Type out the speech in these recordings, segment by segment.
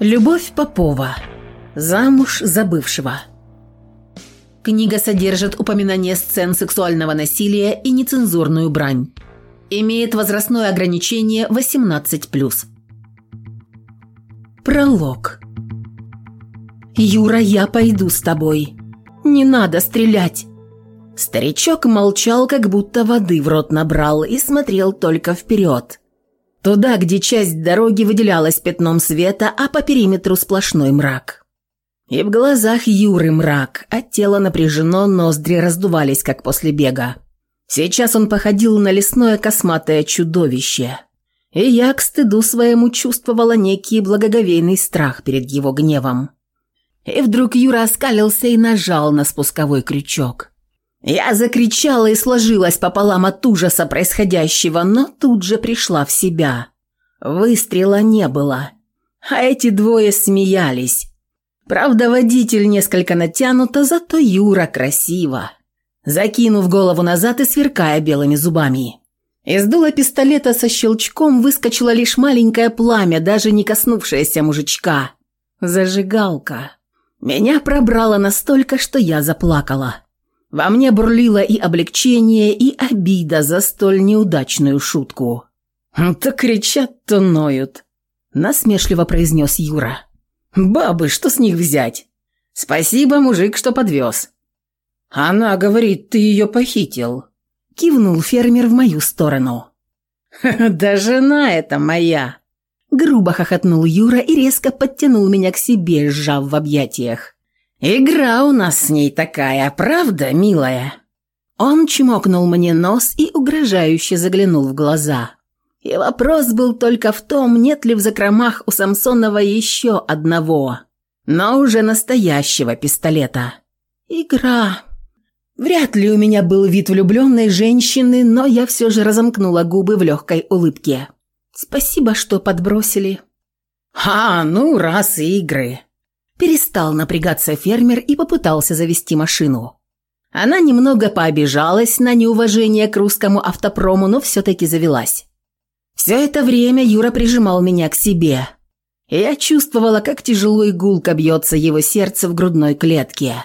Любовь Попова. Замуж забывшего. Книга содержит упоминание сцен сексуального насилия и нецензурную брань. Имеет возрастное ограничение 18+. Пролог. «Юра, я пойду с тобой. Не надо стрелять!» Старичок молчал, как будто воды в рот набрал и смотрел только вперед. Туда, где часть дороги выделялась пятном света, а по периметру сплошной мрак. И в глазах Юры мрак, а тело напряжено, ноздри раздувались, как после бега. Сейчас он походил на лесное косматое чудовище. И я к стыду своему чувствовала некий благоговейный страх перед его гневом. И вдруг Юра оскалился и нажал на спусковой крючок. Я закричала и сложилась пополам от ужаса происходящего, но тут же пришла в себя. Выстрела не было. А эти двое смеялись. Правда, водитель несколько натянуто, зато Юра красиво. Закинув голову назад и сверкая белыми зубами. Из дула пистолета со щелчком выскочило лишь маленькое пламя, даже не коснувшееся мужичка. Зажигалка. Меня пробрало настолько, что я заплакала. Во мне бурлило и облегчение, и обида за столь неудачную шутку. «То кричат, то ноют», – насмешливо произнес Юра. «Бабы, что с них взять? Спасибо, мужик, что подвез». «Она говорит, ты ее похитил», – кивнул фермер в мою сторону. «Да жена это моя!» Грубо хохотнул Юра и резко подтянул меня к себе, сжав в объятиях. Игра у нас с ней такая, правда, милая?» Он чмокнул мне нос и угрожающе заглянул в глаза. И вопрос был только в том, нет ли в закромах у Самсонова еще одного, но уже настоящего пистолета. «Игра...» Вряд ли у меня был вид влюбленной женщины, но я все же разомкнула губы в легкой улыбке. «Спасибо, что подбросили». «А, ну раз и игры», перестал напрягаться фермер и попытался завести машину. Она немного пообижалась на неуважение к русскому автопрому, но все-таки завелась. Все это время Юра прижимал меня к себе. Я чувствовала, как тяжело и бьется его сердце в грудной клетке.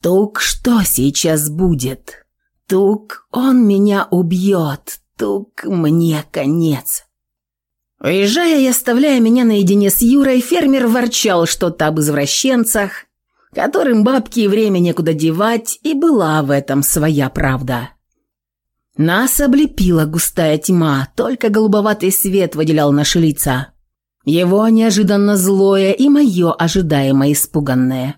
Тук, что сейчас будет? Тук, он меня убьет. Тук, мне конец. Уезжая, и оставляя меня наедине с Юрой, фермер ворчал что-то об извращенцах, которым бабки и время некуда девать, и была в этом своя правда. Нас облепила густая тьма, только голубоватый свет выделял наши лица. Его неожиданно злое и мое ожидаемо испуганное.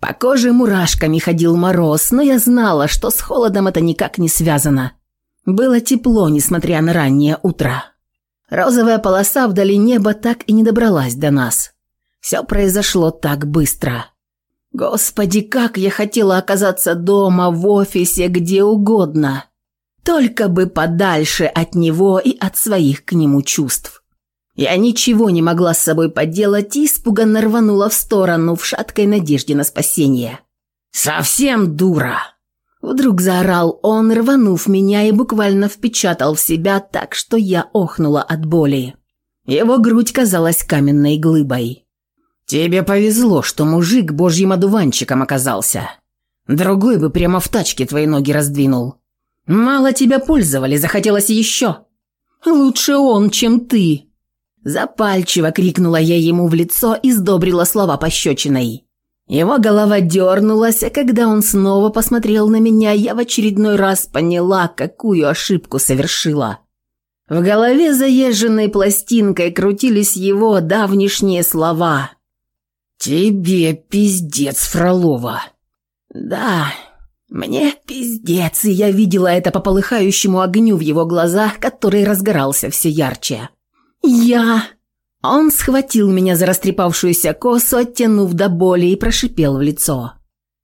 По коже мурашками ходил мороз, но я знала, что с холодом это никак не связано. Было тепло, несмотря на раннее утро. Розовая полоса вдали неба так и не добралась до нас. Все произошло так быстро. Господи, как я хотела оказаться дома, в офисе, где угодно. Только бы подальше от него и от своих к нему чувств. Я ничего не могла с собой поделать и испуганно рванула в сторону в шаткой надежде на спасение. «Совсем дура!» Вдруг заорал он, рванув меня и буквально впечатал в себя так, что я охнула от боли. Его грудь казалась каменной глыбой. «Тебе повезло, что мужик божьим одуванчиком оказался. Другой бы прямо в тачке твои ноги раздвинул. Мало тебя пользовали, захотелось еще. Лучше он, чем ты!» Запальчиво крикнула я ему в лицо и сдобрила слова пощечиной. Его голова дернулась, а когда он снова посмотрел на меня, я в очередной раз поняла, какую ошибку совершила. В голове заезженной пластинкой крутились его давнишние слова. «Тебе пиздец, Фролова!» «Да, мне пиздец, и я видела это по полыхающему огню в его глазах, который разгорался все ярче. Я он схватил меня за растрепавшуюся косу, оттянув до боли и прошипел в лицо.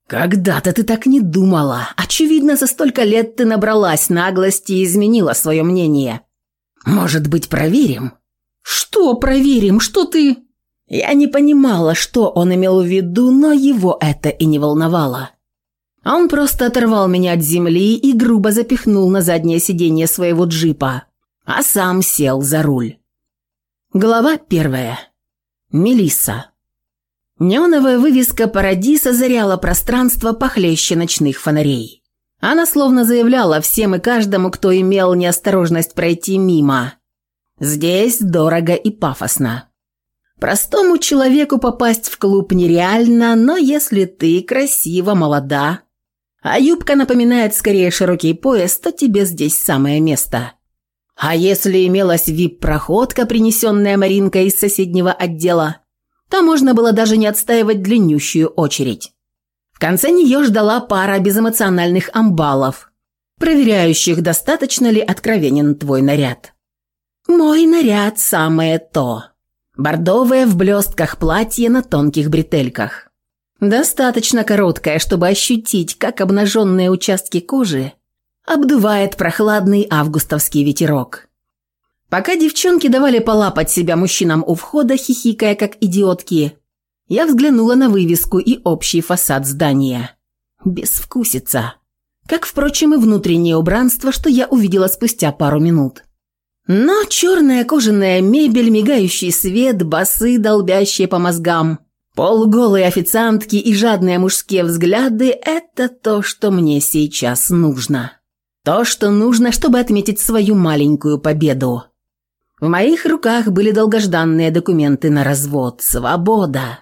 «Когда-то ты так не думала. Очевидно, за столько лет ты набралась наглости и изменила свое мнение. Может быть, проверим?» «Что проверим? Что ты...» Я не понимала, что он имел в виду, но его это и не волновало. Он просто оторвал меня от земли и грубо запихнул на заднее сиденье своего джипа, а сам сел за руль. Глава первая. Мелисса. Неоновая вывеска Парадиса заряла пространство похлеще ночных фонарей. Она словно заявляла всем и каждому, кто имел неосторожность пройти мимо. Здесь дорого и пафосно. Простому человеку попасть в клуб нереально, но если ты красиво, молода, а юбка напоминает скорее широкий пояс, то тебе здесь самое место – а если имелась вип-проходка, принесенная Маринкой из соседнего отдела, то можно было даже не отстаивать длиннющую очередь. В конце нее ждала пара безэмоциональных амбалов, проверяющих, достаточно ли откровенен твой наряд. «Мой наряд самое то», Бордовое в блестках платье на тонких бретельках. Достаточно короткое, чтобы ощутить, как обнаженные участки кожи обдувает прохладный августовский ветерок. Пока девчонки давали полапать себя мужчинам у входа, хихикая как идиотки, я взглянула на вывеску и общий фасад здания. Безвкусица. Как, впрочем, и внутреннее убранство, что я увидела спустя пару минут. Но черная кожаная мебель, мигающий свет, басы, долбящие по мозгам, полуголые официантки и жадные мужские взгляды – это то, что мне сейчас нужно. То, что нужно, чтобы отметить свою маленькую победу. В моих руках были долгожданные документы на развод. Свобода.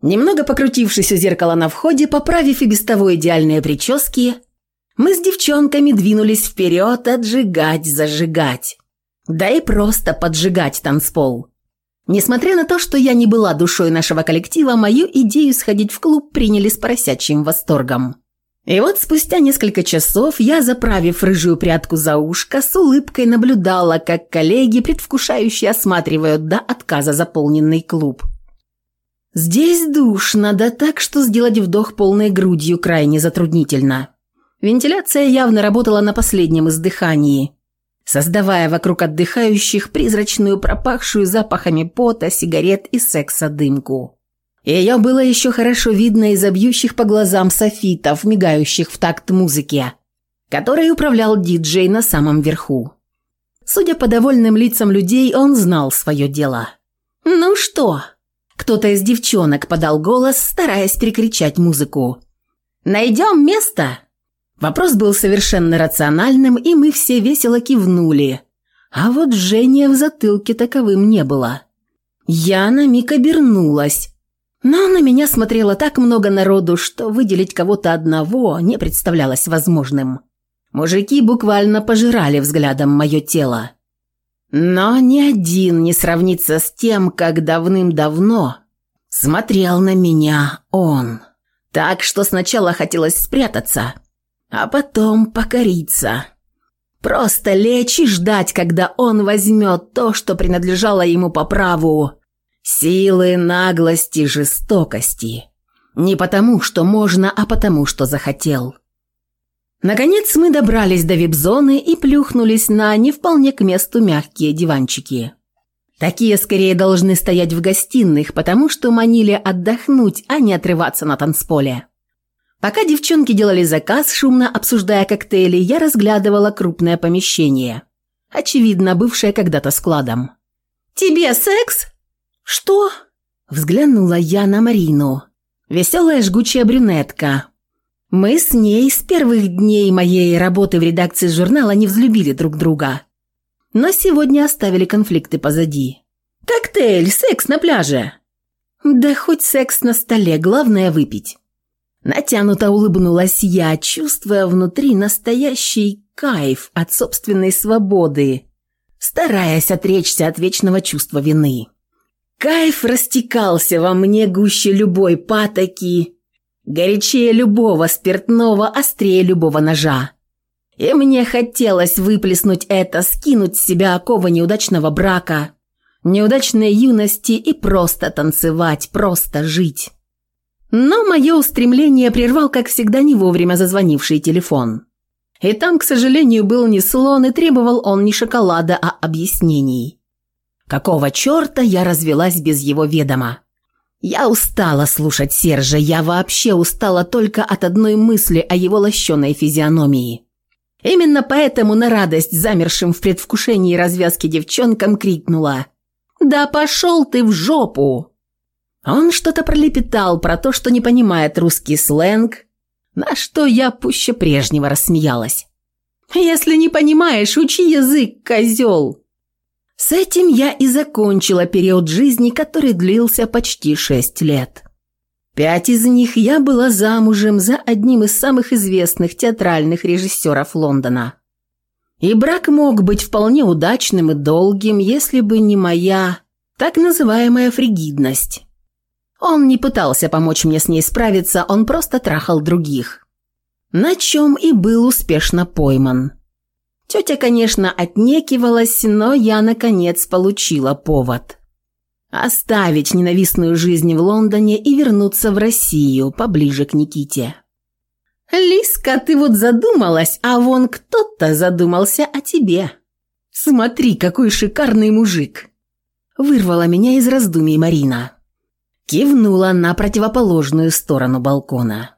Немного покрутившись у зеркала на входе, поправив и без того идеальные прически, мы с девчонками двинулись вперед отжигать, зажигать. Да и просто поджигать танцпол. Несмотря на то, что я не была душой нашего коллектива, мою идею сходить в клуб приняли с поросячьим восторгом. И вот спустя несколько часов я, заправив рыжую прядку за ушко, с улыбкой наблюдала, как коллеги, предвкушающие, осматривают до отказа заполненный клуб. Здесь душно, да так, что сделать вдох полной грудью крайне затруднительно. Вентиляция явно работала на последнем издыхании, создавая вокруг отдыхающих призрачную пропахшую запахами пота, сигарет и секса дымку. И я было еще хорошо видно из обьющих по глазам софитов, мигающих в такт музыке, который управлял диджей на самом верху. Судя по довольным лицам людей, он знал свое дело. «Ну что?» Кто-то из девчонок подал голос, стараясь перекричать музыку. «Найдем место?» Вопрос был совершенно рациональным, и мы все весело кивнули. А вот Женя в затылке таковым не было. Я на миг обернулась, но на меня смотрело так много народу, что выделить кого-то одного не представлялось возможным. Мужики буквально пожирали взглядом мое тело. Но ни один не сравнится с тем, как давным-давно смотрел на меня он. Так что сначала хотелось спрятаться, а потом покориться. Просто лечь и ждать, когда он возьмет то, что принадлежало ему по праву, Силы, наглости, жестокости. Не потому, что можно, а потому, что захотел. Наконец мы добрались до вип-зоны и плюхнулись на не вполне к месту мягкие диванчики. Такие скорее должны стоять в гостиных, потому что манили отдохнуть, а не отрываться на танцполе. Пока девчонки делали заказ, шумно обсуждая коктейли, я разглядывала крупное помещение. Очевидно, бывшее когда-то складом. «Тебе секс?» «Что?» – взглянула я на Марину. Веселая жгучая брюнетка. Мы с ней с первых дней моей работы в редакции журнала не взлюбили друг друга. Но сегодня оставили конфликты позади. «Коктейль, секс на пляже!» «Да хоть секс на столе, главное выпить». Натянуто улыбнулась я, чувствуя внутри настоящий кайф от собственной свободы, стараясь отречься от вечного чувства вины. Кайф растекался во мне гуще любой патоки, горячее любого спиртного, острее любого ножа. И мне хотелось выплеснуть это, скинуть с себя оковы неудачного брака, неудачной юности и просто танцевать, просто жить. Но мое устремление прервал, как всегда, не вовремя зазвонивший телефон. И там, к сожалению, был не слон, и требовал он не шоколада, а объяснений. Какого черта я развелась без его ведома? Я устала слушать Сержа, я вообще устала только от одной мысли о его лощеной физиономии. Именно поэтому на радость замершим в предвкушении развязки девчонкам крикнула «Да пошел ты в жопу!». Он что-то пролепетал про то, что не понимает русский сленг, на что я пуще прежнего рассмеялась. «Если не понимаешь, учи язык, козел!» С этим я и закончила период жизни, который длился почти шесть лет. Пять из них я была замужем за одним из самых известных театральных режиссеров Лондона. И брак мог быть вполне удачным и долгим, если бы не моя так называемая фригидность. Он не пытался помочь мне с ней справиться, он просто трахал других. На чем и был успешно пойман. Тетя, конечно, отнекивалась, но я, наконец, получила повод. Оставить ненавистную жизнь в Лондоне и вернуться в Россию, поближе к Никите. «Лиска, ты вот задумалась, а вон кто-то задумался о тебе. Смотри, какой шикарный мужик!» Вырвала меня из раздумий Марина. Кивнула на противоположную сторону балкона.